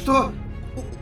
Что?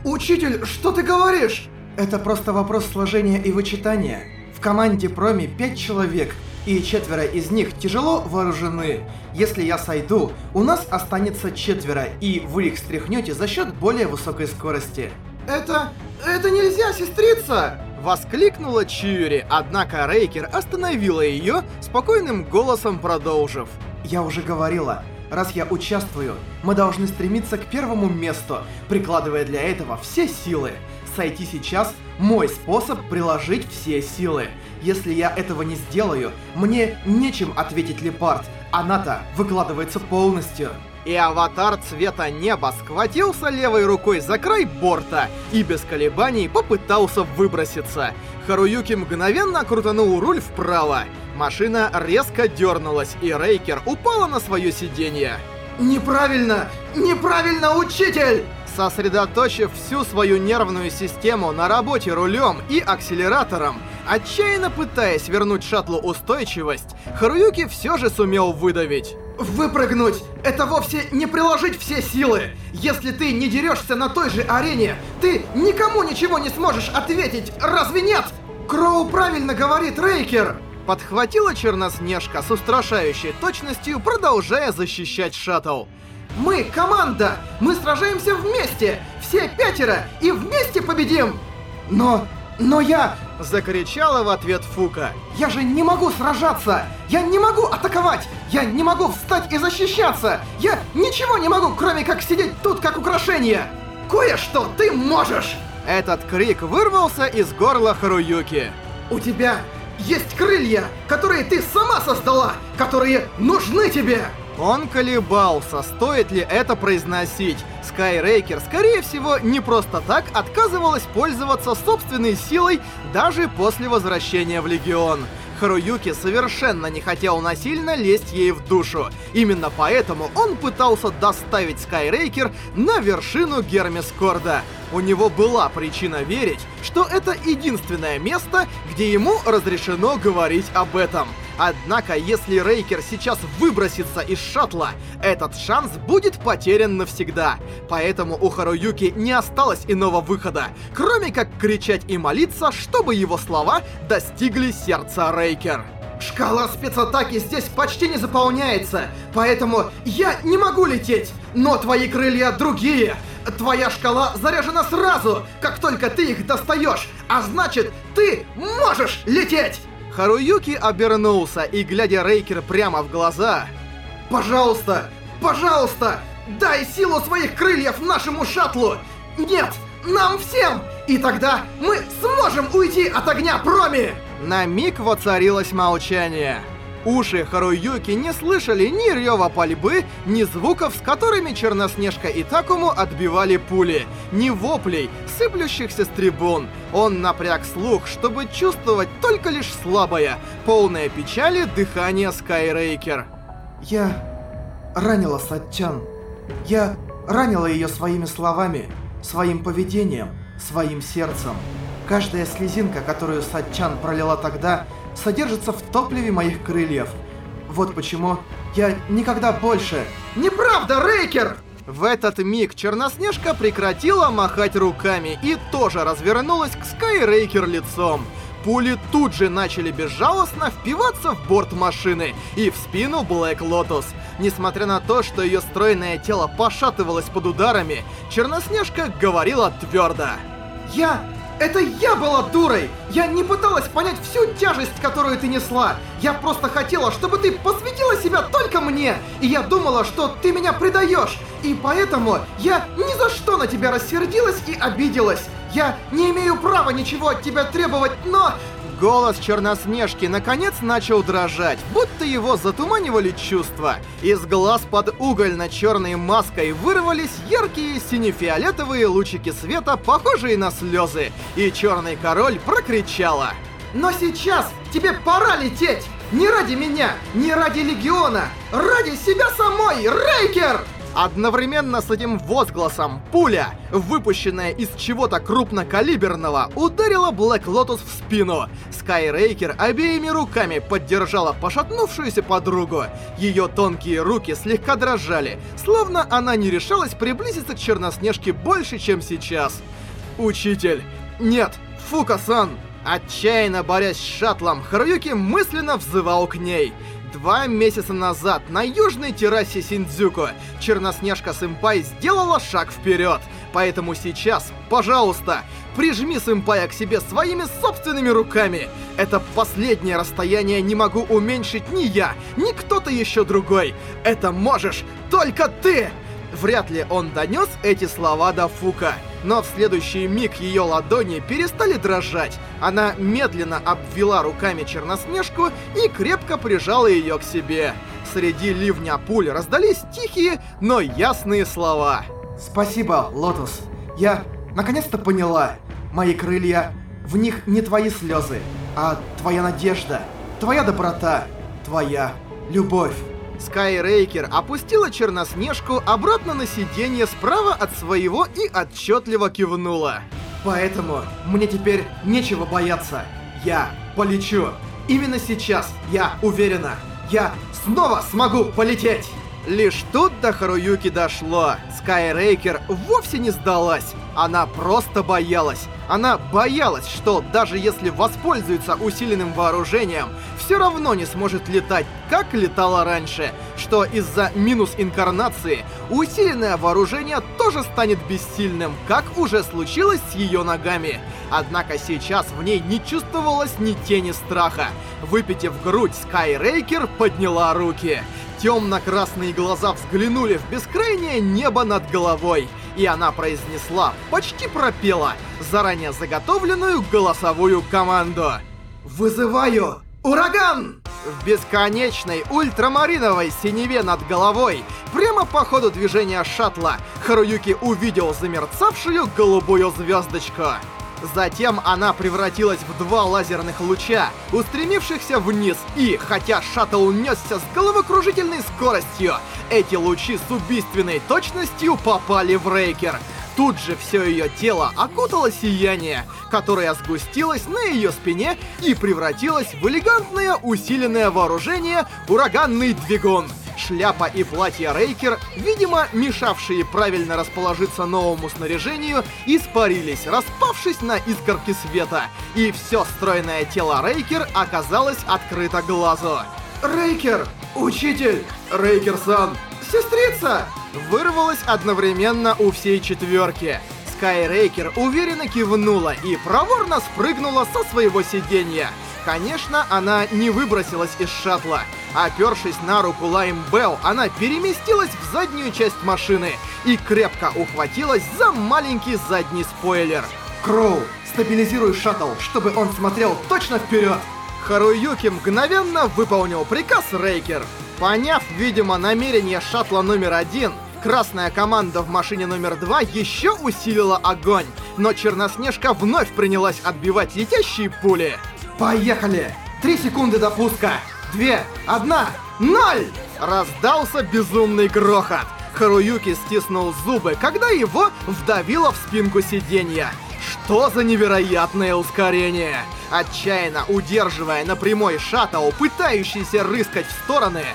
Учитель, что ты говоришь? Это просто вопрос сложения и вычитания. В команде Проми пять человек, и четверо из них тяжело вооружены. Если я сойду, у нас останется четверо, и вы их стряхнете за счет более высокой скорости. Это... это нельзя, сестрица! Воскликнула Чьюри, однако Рейкер остановила ее, спокойным голосом продолжив. Я уже говорила, раз я участвую, мы должны стремиться к первому месту, прикладывая для этого все силы. Сойти сейчас – мой способ приложить все силы. Если я этого не сделаю, мне нечем ответить Лепард. Она-то выкладывается полностью. И аватар цвета неба схватился левой рукой за край борта и без колебаний попытался выброситься. Харуюки мгновенно крутанул руль вправо. Машина резко дернулась, и Рейкер упала на свое сиденье. Неправильно! Неправильно, учитель! Сосредоточив всю свою нервную систему на работе рулем и акселератором, отчаянно пытаясь вернуть шаттлу устойчивость, Харуюки все же сумел выдавить. Выпрыгнуть — это вовсе не приложить все силы. Если ты не дерешься на той же арене, ты никому ничего не сможешь ответить, разве нет? Кроу правильно говорит, Рейкер! Подхватила Черноснежка с устрашающей точностью, продолжая защищать шаттл. Мы команда! Мы сражаемся вместе! Все пятеро! И вместе победим! Но... но я... Закричала в ответ Фука. Я же не могу сражаться! Я не могу атаковать! Я не могу встать и защищаться! Я ничего не могу, кроме как сидеть тут как украшение! Кое-что ты можешь! Этот крик вырвался из горла Харуюки. У тебя есть крылья, которые ты сама создала, которые нужны тебе! Он колебался, стоит ли это произносить. Скайрейкер, скорее всего, не просто так отказывалась пользоваться собственной силой даже после возвращения в Легион. Харуюки совершенно не хотел насильно лезть ей в душу. Именно поэтому он пытался доставить Скайрейкер на вершину Гермескорда. У него была причина верить, что это единственное место, где ему разрешено говорить об этом. Однако, если Рейкер сейчас выбросится из шаттла, этот шанс будет потерян навсегда. Поэтому у Харуюки не осталось иного выхода, кроме как кричать и молиться, чтобы его слова достигли сердца Рейкер. Шкала спецатаки здесь почти не заполняется, поэтому я не могу лететь. Но твои крылья другие. Твоя шкала заряжена сразу, как только ты их достаешь. А значит, ты можешь лететь! Харуюки обернулся и, глядя Рейкер прямо в глаза... Пожалуйста, пожалуйста, дай силу своих крыльев нашему шаттлу! Нет, нам всем! И тогда мы сможем уйти от огня Проми! На миг воцарилось молчание. Уши Харуюки не слышали ни рева пальбы, ни звуков, с которыми Черноснежка и Такому отбивали пули, ни воплей, сыплющихся с трибун. Он напряг слух, чтобы чувствовать только лишь слабое, полное печали дыхание Скайрейкер. Я ранила Саттян. Я ранила ее своими словами, своим поведением, своим сердцем. Каждая слезинка, которую Саттян пролила тогда, содержится в топливе моих крыльев. Вот почему я никогда больше... Неправда, Рейкер! В этот миг Черноснежка прекратила махать руками и тоже развернулась к Скайрейкер лицом. Пули тут же начали безжалостно впиваться в борт машины и в спину Блэк Лотос. Несмотря на то, что ее стройное тело пошатывалось под ударами, Черноснежка говорила твердо. Я это я была дурой! Я не пыталась понять всю тяжесть, которую ты несла! Я просто хотела, чтобы ты посвятила себя только мне! И я думала, что ты меня предаешь! И поэтому я ни за что на тебя рассердилась и обиделась! Я не имею права ничего от тебя требовать, но... Голос Черноснежки наконец начал дрожать, будто его затуманивали чувства. Из глаз под угольно-черной маской вырвались яркие сине-фиолетовые лучики света, похожие на слезы. И Черный Король прокричала. «Но сейчас тебе пора лететь! Не ради меня, не ради Легиона, ради себя самой, Рейкер!» Одновременно с этим возгласом пуля, выпущенная из чего-то крупнокалиберного, ударила Блэк Лотус в спину. Скайрейкер обеими руками поддержала пошатнувшуюся подругу. Ее тонкие руки слегка дрожали, словно она не решалась приблизиться к Черноснежке больше, чем сейчас. «Учитель! Нет! Фука-сан!» Отчаянно борясь с шаттлом, Харуюки мысленно взывал к ней. Два месяца назад на южной террасе Синдзюку Черноснежка-сэмпай сделала шаг вперед. Поэтому сейчас, пожалуйста, прижми сэмпая к себе своими собственными руками. Это последнее расстояние не могу уменьшить ни я, ни кто-то еще другой. Это можешь только ты! Вряд ли он донес эти слова до Фука. Но в следующий миг ее ладони перестали дрожать. Она медленно обвела руками Черноснежку и крепко прижала ее к себе. Среди ливня пуль раздались тихие, но ясные слова. Спасибо, Лотус. Я наконец-то поняла. Мои крылья, в них не твои слезы, а твоя надежда, твоя доброта, твоя любовь. Скайрейкер опустила Черноснежку обратно на сиденье справа от своего и отчетливо кивнула. Поэтому мне теперь нечего бояться. Я полечу. Именно сейчас я уверена. Я снова смогу полететь. Лишь тут до Харуюки дошло. Скайрейкер вовсе не сдалась. Она просто боялась. Она боялась, что даже если воспользуется усиленным вооружением, все равно не сможет летать, как летала раньше. Что из-за минус инкарнации усиленное вооружение тоже станет бессильным, как уже случилось с ее ногами. Однако сейчас в ней не чувствовалось ни тени страха. Выпитив грудь, Скайрейкер подняла руки. Темно-красные глаза взглянули в бескрайнее небо над головой, и она произнесла, почти пропела, заранее заготовленную голосовую команду. «Вызываю ураган!» В бесконечной ультрамариновой синеве над головой, прямо по ходу движения шаттла, Харуюки увидел замерцавшую голубую звездочку. Затем она превратилась в два лазерных луча, устремившихся вниз, и, хотя шаттл несся с головокружительной скоростью, эти лучи с убийственной точностью попали в Рейкер. Тут же все ее тело окутало сияние, которое сгустилось на ее спине и превратилось в элегантное усиленное вооружение «Ураганный двигун». Шляпа и платье Рейкер, видимо, мешавшие правильно расположиться новому снаряжению, испарились, распавшись на искорки света, и все стройное тело Рейкер оказалось открыто глазу. «Рейкер! Учитель! Рейкер-сан! Сестрица!» Вырвалось одновременно у всей четверки. Скайрейкер уверенно кивнула и проворно спрыгнула со своего сиденья. Конечно, она не выбросилась из шаттла. Опершись на руку Лайм Белл, она переместилась в заднюю часть машины и крепко ухватилась за маленький задний спойлер. «Кроу, стабилизируй шаттл, чтобы он смотрел точно вперед!» Харуюки мгновенно выполнил приказ Рейкер. Поняв, видимо, намерение шаттла номер один, красная команда в машине номер два еще усилила огонь, но Черноснежка вновь принялась отбивать летящие пули. «Поехали! Три секунды до пуска! Две, одна, ноль!» Раздался безумный грохот. Харуюки стиснул зубы, когда его вдавило в спинку сиденья. Что за невероятное ускорение! Отчаянно удерживая на прямой шаттл, пытающийся рыскать в стороны,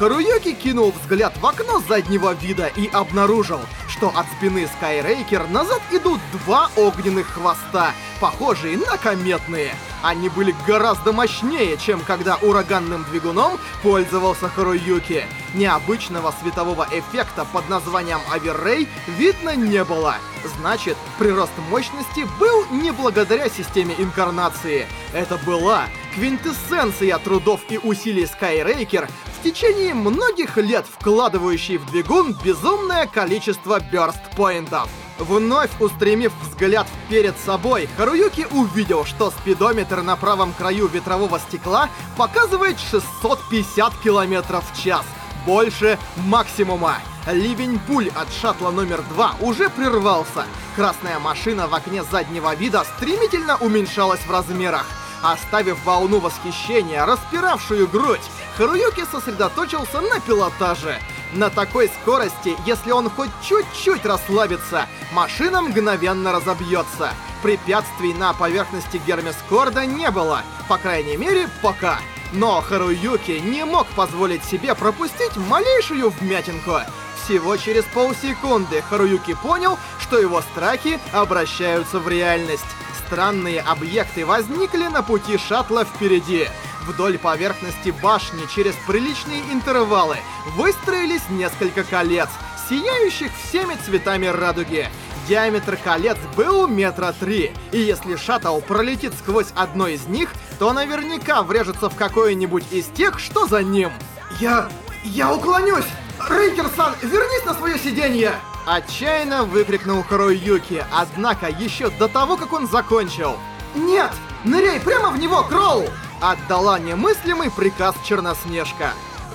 Харуюки кинул взгляд в окно заднего вида и обнаружил, что от спины Скайрейкер назад идут два огненных хвоста, похожие на кометные. Они были гораздо мощнее, чем когда ураганным двигуном пользовался Харуюки. Необычного светового эффекта под названием Аверрей видно не было. Значит, прирост мощности был не благодаря системе инкарнации. Это была квинтэссенция трудов и усилий Скайрейкер в течение многих лет вкладывающий в двигун безумное количество бёрст-поинтов. Вновь устремив взгляд перед собой, Харуюки увидел, что спидометр на правом краю ветрового стекла показывает 650 км в час. Больше максимума. Ливень пуль от шаттла номер два уже прервался. Красная машина в окне заднего вида стремительно уменьшалась в размерах. Оставив волну восхищения, распиравшую грудь, Харуюки сосредоточился на пилотаже. На такой скорости, если он хоть чуть-чуть расслабится, машина мгновенно разобьется. Препятствий на поверхности Гермескорда не было, по крайней мере, пока. Но Харуюки не мог позволить себе пропустить малейшую вмятинку. Всего через полсекунды Харуюки понял, что его страхи обращаются в реальность. Странные объекты возникли на пути шаттла впереди. Вдоль поверхности башни через приличные интервалы выстроились несколько колец, сияющих всеми цветами радуги. Диаметр колец был метра три, и если шаттл пролетит сквозь одно из них, то наверняка врежется в какое-нибудь из тех, что за ним. Я... я уклонюсь! Рейкер-сан, вернись на свое сиденье! Отчаянно выкрикнул Харуюки, однако еще до того, как он закончил. Нет! Ныряй прямо в него, Кроу! Отдала немыслимый приказ Черноснежка.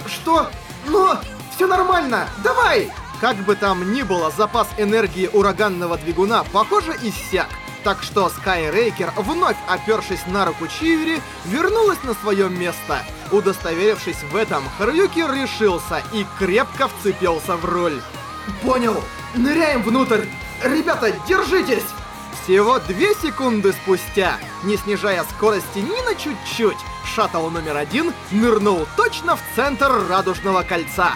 Что? Но... Все нормально! Давай! Как бы там ни было, запас энергии ураганного двигуна, похоже, иссяк. Так что Скайрейкер, вновь опершись на руку Чивери, вернулась на свое место. Удостоверившись в этом, Харуюки решился и крепко вцепился в руль. Понял. Ныряем внутрь. Ребята, держитесь! Всего две секунды спустя, не снижая скорости ни на чуть-чуть, шаттл номер один нырнул точно в центр Радужного кольца.